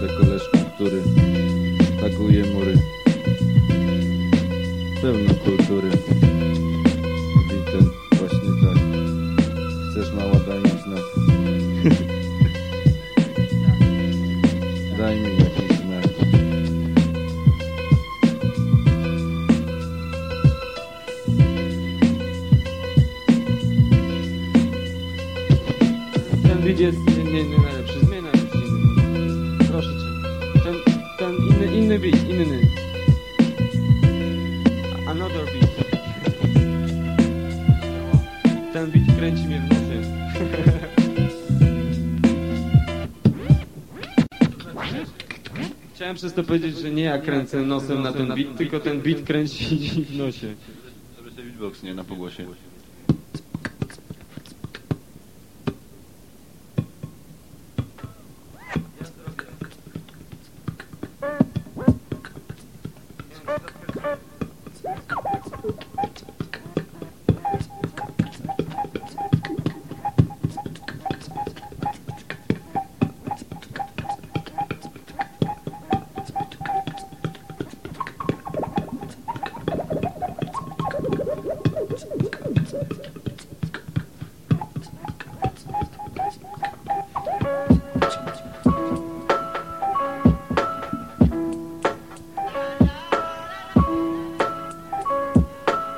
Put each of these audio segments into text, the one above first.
do koleżki, który taguje mury. Pełno kultury. I właśnie tak. Chcesz mała, daj mi znak. daj mi jakiś znak. Ten widz jest nie, nie, nie inny, inny beat, inny. Another beat. Ten beat kręci mnie w nosie. Chciałem przez to powiedzieć, że nie ja kręcę nosem na ten beat, tylko ten beat kręci w nosie. Żeby sobie beatbox nie na pogłosie.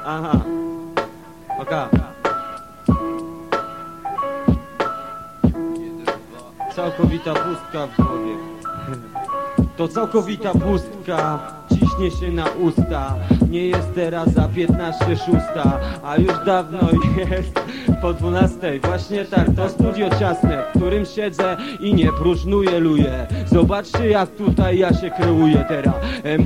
Aha. Oka. Całkowita pustka w głowie. To całkowita pustka ciśnie się na usta. Nie jest teraz za 15 szósta, a już dawno jest po 12. Właśnie tak, to studio ciasne, w którym siedzę i nie próżnuję, luję. Zobaczcie jak tutaj ja się kreuję teraz.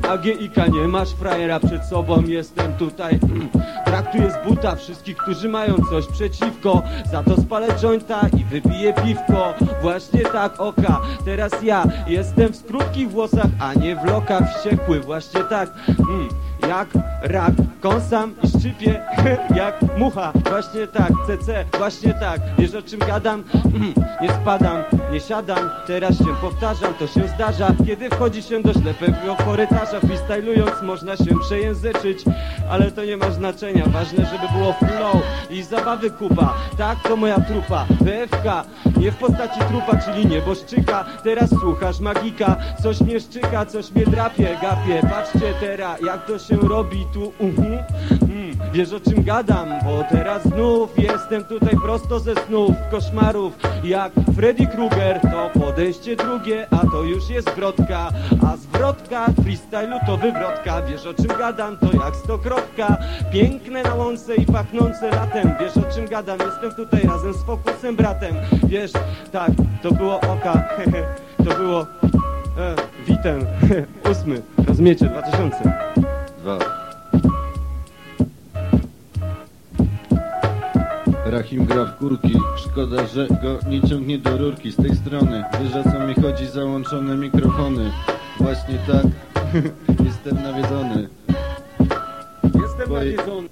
MAGIK, nie masz frajera przed sobą, jestem tutaj. Traktuję z buta wszystkich, którzy mają coś przeciwko. Za to spalę jointa i wypiję piwko. Właśnie tak, oka. Teraz ja jestem w krótkich włosach, a nie w lokach wściekły. Właśnie tak, mm, jak rak. Kąsam i szczypię jak mucha. Właśnie tak, CC, właśnie tak. Wiesz o czym gadam? Mm, nie spadam, nie siadam. Teraz się powtarzam, to się zdarza. Kiedy wchodzi się do ślepego korytarza, freestylując można się przejęzyczyć. Ale to nie ma znaczenia, ważne żeby było flow i zabawy kupa. Tak, to moja trupa, BFK, nie w postaci trupa, czyli nieboszczyka. Teraz słuchasz magika, coś mnie szczyka, coś mnie drapie, gapie. Patrzcie teraz, jak to się robi tu. Wiesz o czym gadam, bo teraz znów jestem tutaj prosto ze snów, koszmarów. Jak Freddy Krueger, to podejście drugie, a to już jest zwrotka. A zwrotka freestylu to wywrotka. Wiesz o czym gadam, to jak stokrotka. Piękne na łące i pachnące latem. Wiesz o czym gadam, jestem tutaj razem z Fokusem bratem. Wiesz, tak, to było oka, to było e, witem, ósmy, rozumiecie, 2000. Dwa. Rahim gra w kurki, szkoda, że go nie ciągnie do rurki z tej strony. Wiesz o co mi chodzi, załączone mikrofony. Właśnie tak, jestem nawiedzony. Jestem Bo- nawiedzony.